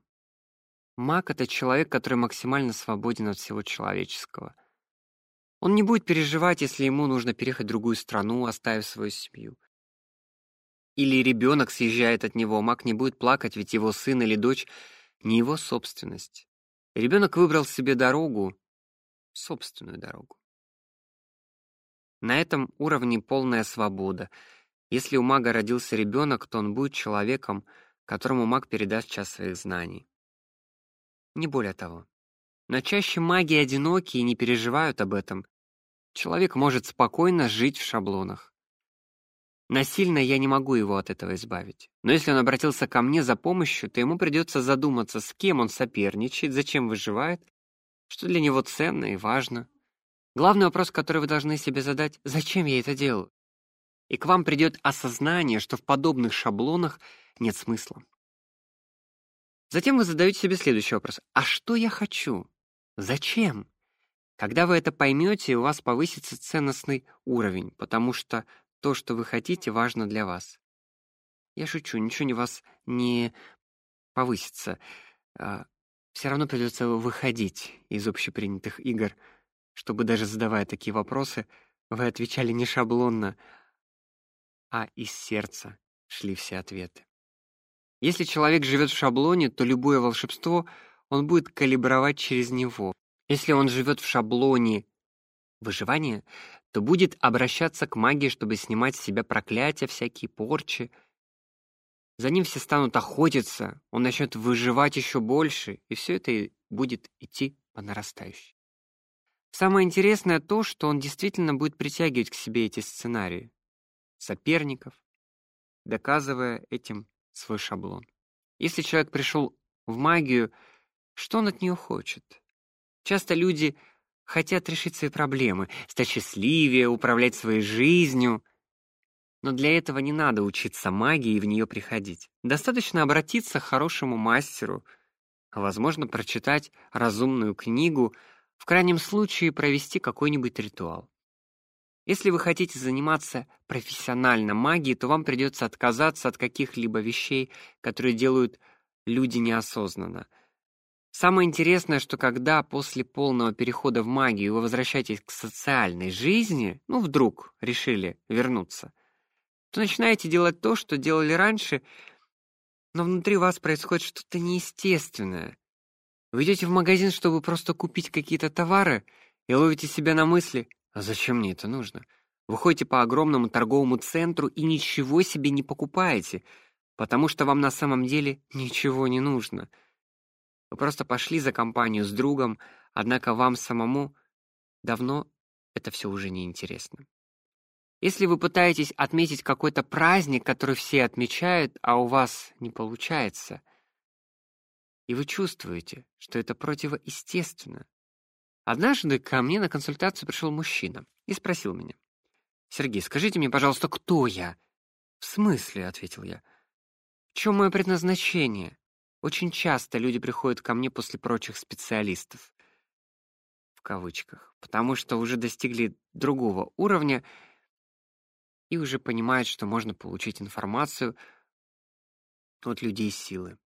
Маг это человек, который максимально свободен от всего человеческого. Он не будет переживать, если ему нужно переехать в другую страну, оставив свою семью. Или ребенок съезжает от него, маг не будет плакать, ведь его сын или дочь не его собственность. Ребенок выбрал себе дорогу, собственную дорогу. На этом уровне полная свобода. Если у мага родился ребенок, то он будет человеком, которому маг передаст часть своих знаний. Не более того. Но чаще маги одиноки и не переживают об этом. Человек может спокойно жить в шаблонах. Насильно я не могу его от этого избавить. Но если он обратился ко мне за помощью, то ему придется задуматься, с кем он соперничает, зачем выживает, что для него ценно и важно. Главный вопрос, который вы должны себе задать, зачем я это делаю? И к вам придет осознание, что в подобных шаблонах нет смысла. Затем вы задаете себе следующий вопрос: а что я хочу? Зачем? Когда вы это поймете, у вас повысится ценностный уровень, потому что то, что вы хотите, важно для вас. Я шучу, ничего не вас не повысится. А, все равно придется выходить из общепринятых игр чтобы даже задавая такие вопросы, вы отвечали не шаблонно, а из сердца шли все ответы. Если человек живет в шаблоне, то любое волшебство он будет калибровать через него. Если он живет в шаблоне выживания, то будет обращаться к магии, чтобы снимать с себя проклятия, всякие порчи. За ним все станут охотиться, он начнет выживать еще больше, и все это будет идти по нарастающей. Самое интересное то, что он действительно будет притягивать к себе эти сценарии, соперников, доказывая этим свой шаблон. Если человек пришел в магию, что он от нее хочет? Часто люди хотят решить свои проблемы, стать счастливее, управлять своей жизнью. Но для этого не надо учиться магии и в нее приходить. Достаточно обратиться к хорошему мастеру, возможно, прочитать разумную книгу, в крайнем случае провести какой-нибудь ритуал. Если вы хотите заниматься профессионально магией, то вам придется отказаться от каких-либо вещей, которые делают люди неосознанно. Самое интересное, что когда после полного перехода в магию вы возвращаетесь к социальной жизни, ну вдруг решили вернуться, то начинаете делать то, что делали раньше, но внутри вас происходит что-то неестественное. Вы идете в магазин, чтобы просто купить какие-то товары, и ловите себя на мысли: "А зачем мне это нужно?" Вы ходите по огромному торговому центру и ничего себе не покупаете, потому что вам на самом деле ничего не нужно. Вы просто пошли за компанию с другом, однако вам самому давно это все уже не интересно. Если вы пытаетесь отметить какой-то праздник, который все отмечают, а у вас не получается, и вы чувствуете, что это противоестественно. Однажды ко мне на консультацию пришел мужчина и спросил меня: "Сергей, скажите мне, пожалуйста, кто я?" "В смысле?" ответил я. "В чем мое предназначение?" Очень часто люди приходят ко мне после прочих специалистов в кавычках, потому что уже достигли другого уровня и уже понимают, что можно получить информацию от людей силы.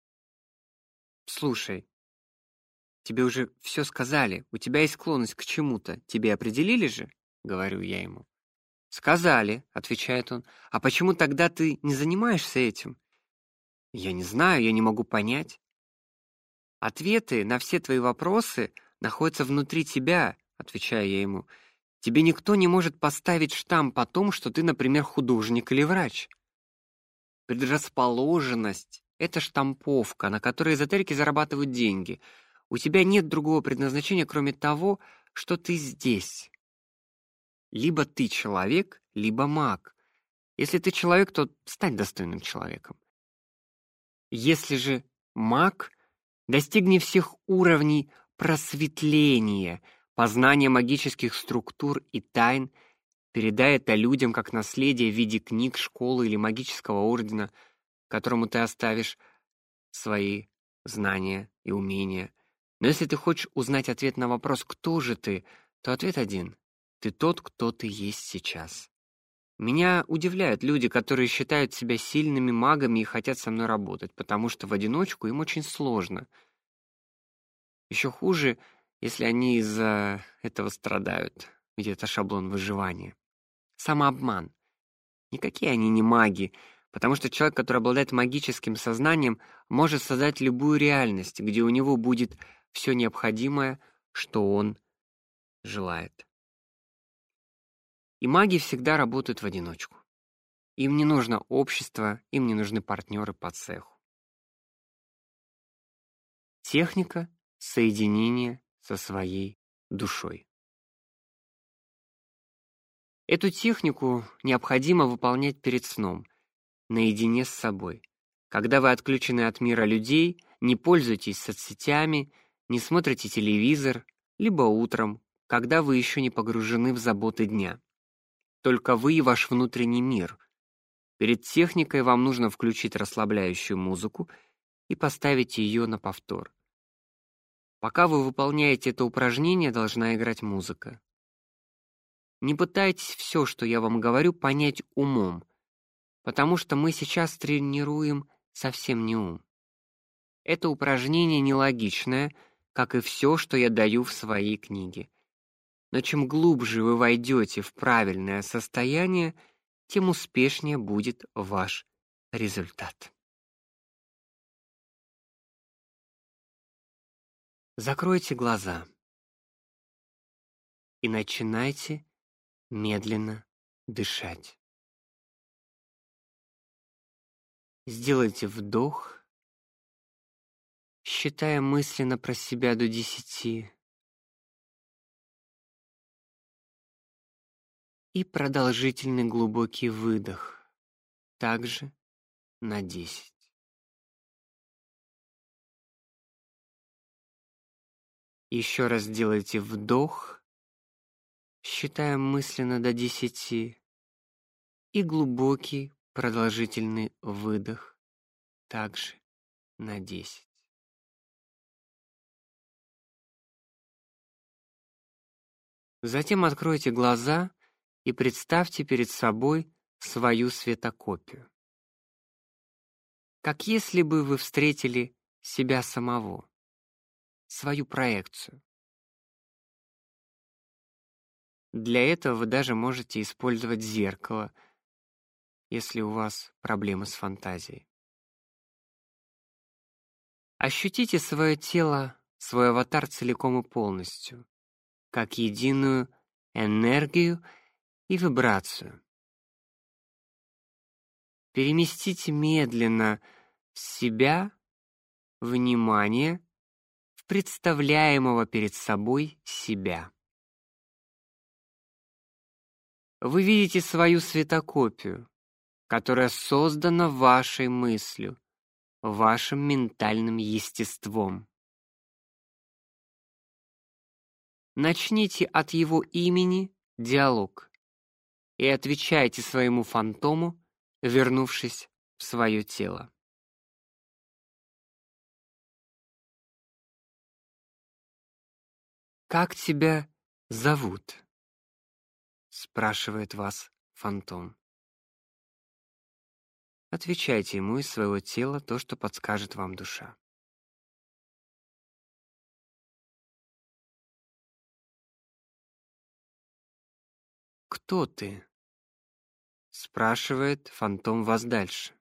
Слушай, тебе уже все сказали. У тебя есть склонность к чему-то. Тебе определили же, говорю я ему. Сказали, отвечает он. А почему тогда ты не занимаешься этим? Я не знаю, я не могу понять. Ответы на все твои вопросы находятся внутри тебя, отвечаю я ему. Тебе никто не может поставить штамп о том, что ты, например, художник или врач. Предрасположенность это штамповка, на которой эзотерики зарабатывают деньги. У тебя нет другого предназначения, кроме того, что ты здесь. Либо ты человек, либо маг. Если ты человек, то стань достойным человеком. Если же маг, достигни всех уровней просветления, познания магических структур и тайн, передай это людям как наследие в виде книг, школы или магического ордена – которому ты оставишь свои знания и умения. Но если ты хочешь узнать ответ на вопрос «Кто же ты?», то ответ один. Ты тот, кто ты есть сейчас. Меня удивляют люди, которые считают себя сильными магами и хотят со мной работать, потому что в одиночку им очень сложно. Еще хуже, если они из-за этого страдают, ведь это шаблон выживания. Самообман. Никакие они не маги, потому что человек, который обладает магическим сознанием, может создать любую реальность, где у него будет все необходимое, что он желает. И маги всегда работают в одиночку. Им не нужно общество, им не нужны партнеры по цеху. Техника соединения со своей душой. Эту технику необходимо выполнять перед сном, наедине с собой. Когда вы отключены от мира людей, не пользуетесь соцсетями, не смотрите телевизор, либо утром, когда вы еще не погружены в заботы дня. Только вы и ваш внутренний мир. Перед техникой вам нужно включить расслабляющую музыку и поставить ее на повтор. Пока вы выполняете это упражнение, должна играть музыка. Не пытайтесь все, что я вам говорю, понять умом, потому что мы сейчас тренируем совсем не ум. Это упражнение нелогичное, как и все, что я даю в своей книге. Но чем глубже вы войдете в правильное состояние, тем успешнее будет ваш результат. Закройте глаза и начинайте медленно дышать. Сделайте вдох, считая мысленно про себя до десяти. И продолжительный глубокий выдох, также на десять. Еще раз делайте вдох считаем мысленно до десяти, и глубокий продолжительный выдох также на десять. Затем откройте глаза и представьте перед собой свою светокопию. Как если бы вы встретили себя самого, свою проекцию. Для этого вы даже можете использовать зеркало, если у вас проблемы с фантазией. Ощутите свое тело, свой аватар целиком и полностью, как единую энергию и вибрацию. Переместите медленно себя внимание в представляемого перед собой себя. Вы видите свою светокопию, которая создана вашей мыслью, вашим ментальным естеством. Начните от его имени диалог и отвечайте своему фантому, вернувшись в свое тело. Как тебя зовут? спрашивает вас фантом. Отвечайте ему из своего тела то, что подскажет вам душа. Кто ты? спрашивает фантом вас дальше.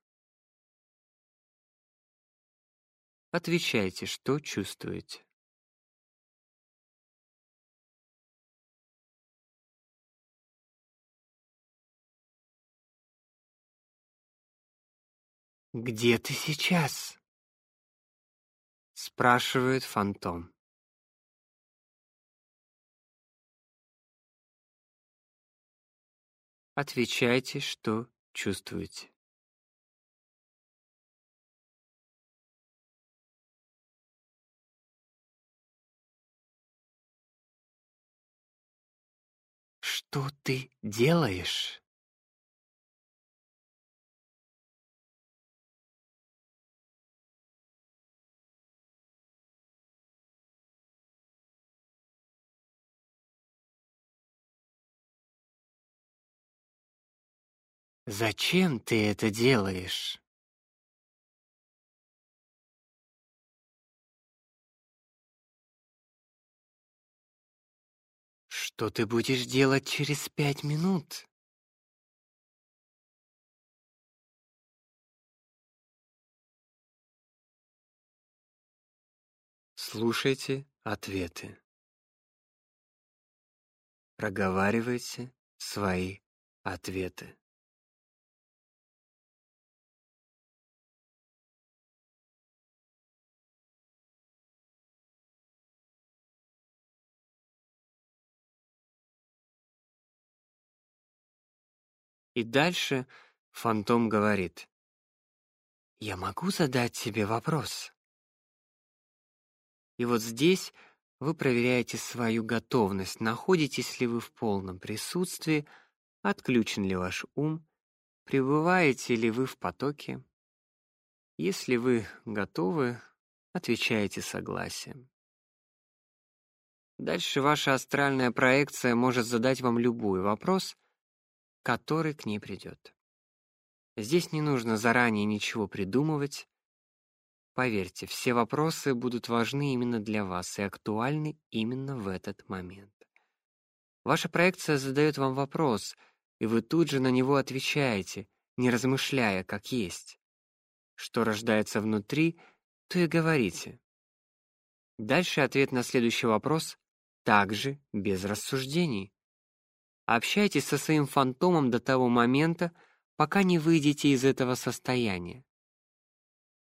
Отвечайте, что чувствуете. «Где ты сейчас?» — спрашивает фантом. Отвечайте, что чувствуете. Что ты делаешь? Зачем ты это делаешь? Что ты будешь делать через пять минут? Слушайте ответы. Проговаривайте свои ответы. И дальше фантом говорит: "Я могу задать тебе вопрос?" И вот здесь вы проверяете свою готовность, находитесь ли вы в полном присутствии, отключен ли ваш ум, пребываете ли вы в потоке. Если вы готовы, отвечаете согласием. Дальше ваша астральная проекция может задать вам любой вопрос, который к ней придет. Здесь не нужно заранее ничего придумывать. Поверьте, все вопросы будут важны именно для вас и актуальны именно в этот момент. Ваша проекция задает вам вопрос, и вы тут же на него отвечаете, не размышляя, как есть. Что рождается внутри, то и говорите. Дальше ответ на следующий вопрос также без рассуждений. Общайтесь со своим фантомом до того момента, пока не выйдете из этого состояния.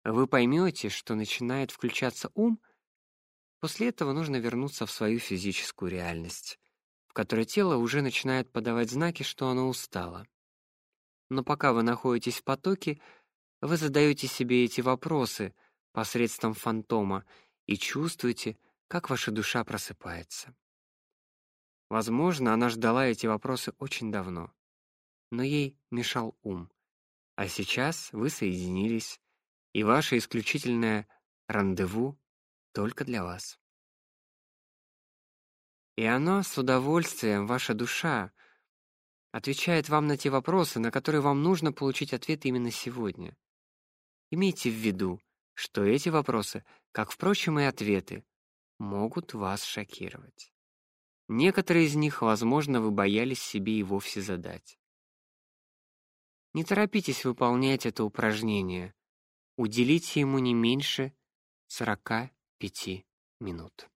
Вы поймете, что начинает включаться ум, после этого нужно вернуться в свою физическую реальность, в которой тело уже начинает подавать знаки, что оно устало. Но пока вы находитесь в потоке, вы задаете себе эти вопросы посредством фантома и чувствуете, как ваша душа просыпается. Возможно, она ждала эти вопросы очень давно, но ей мешал ум. А сейчас вы соединились, и ваше исключительное рандеву только для вас. И оно с удовольствием, ваша душа, отвечает вам на те вопросы, на которые вам нужно получить ответ именно сегодня. Имейте в виду, что эти вопросы, как впрочем и ответы, могут вас шокировать. Некоторые из них, возможно, вы боялись себе и вовсе задать. Не торопитесь выполнять это упражнение. Уделите ему не меньше 45 минут.